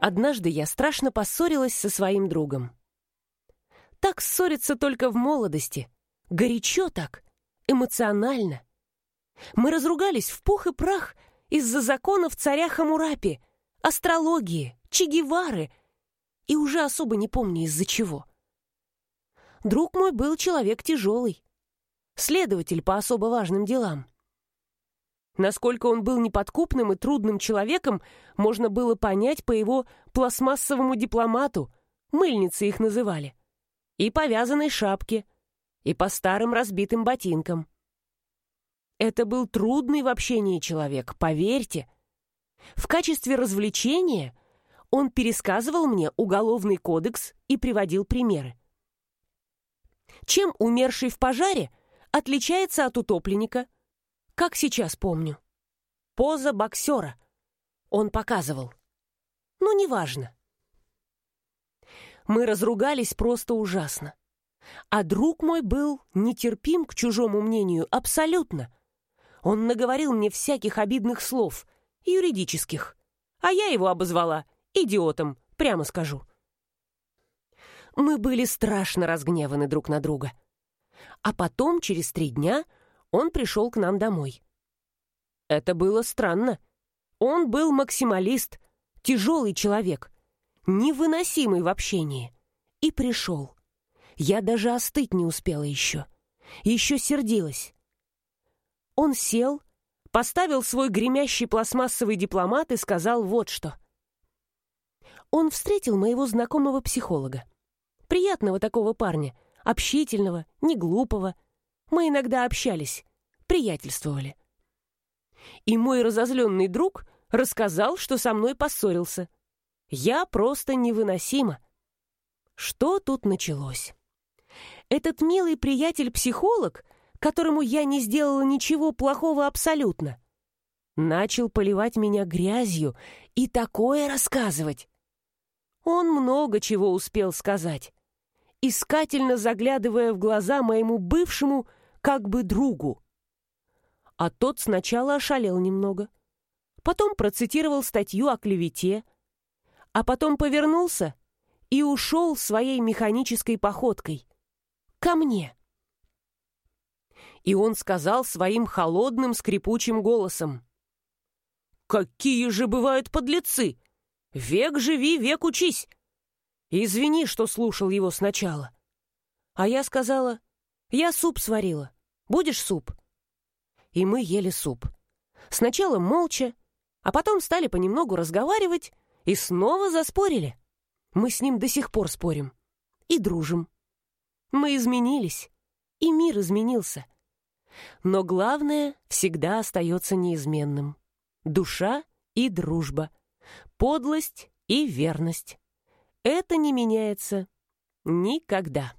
Однажды я страшно поссорилась со своим другом. Так ссориться только в молодости. Горячо так, эмоционально. Мы разругались в пух и прах из-за законов царя Хамурапи, астрологии, Че и уже особо не помню из-за чего. Друг мой был человек тяжелый, следователь по особо важным делам. Насколько он был неподкупным и трудным человеком, можно было понять по его пластмассовому дипломату, мыльницы их называли, и повязанной шапке, и по старым разбитым ботинкам. Это был трудный в общении человек, поверьте. В качестве развлечения он пересказывал мне уголовный кодекс и приводил примеры. Чем умерший в пожаре отличается от утопленника – как сейчас помню. Поза боксера. Он показывал. Ну, неважно. Мы разругались просто ужасно. А друг мой был нетерпим к чужому мнению абсолютно. Он наговорил мне всяких обидных слов, юридических. А я его обозвала идиотом, прямо скажу. Мы были страшно разгневаны друг на друга. А потом, через три дня, он пришел к нам домой. Это было странно. Он был максималист, тяжелый человек, невыносимый в общении. И пришел. Я даже остыть не успела еще. Еще сердилась. Он сел, поставил свой гремящий пластмассовый дипломат и сказал вот что. Он встретил моего знакомого психолога. Приятного такого парня, общительного, не глупого, мы иногда общались, приятельствовали. И мой разозленный друг рассказал, что со мной поссорился. Я просто невыносима. Что тут началось? Этот милый приятель-психолог, которому я не сделала ничего плохого абсолютно, начал поливать меня грязью и такое рассказывать. Он много чего успел сказать, искательно заглядывая в глаза моему бывшему как бы другу. А тот сначала ошалел немного, потом процитировал статью о клевете, а потом повернулся и ушел своей механической походкой. Ко мне. И он сказал своим холодным скрипучим голосом. «Какие же бывают подлецы! Век живи, век учись! Извини, что слушал его сначала. А я сказала, я суп сварила. Будешь суп?» И мы ели суп. Сначала молча, а потом стали понемногу разговаривать и снова заспорили. Мы с ним до сих пор спорим. И дружим. Мы изменились, и мир изменился. Но главное всегда остается неизменным. Душа и дружба. Подлость и верность. Это не меняется никогда.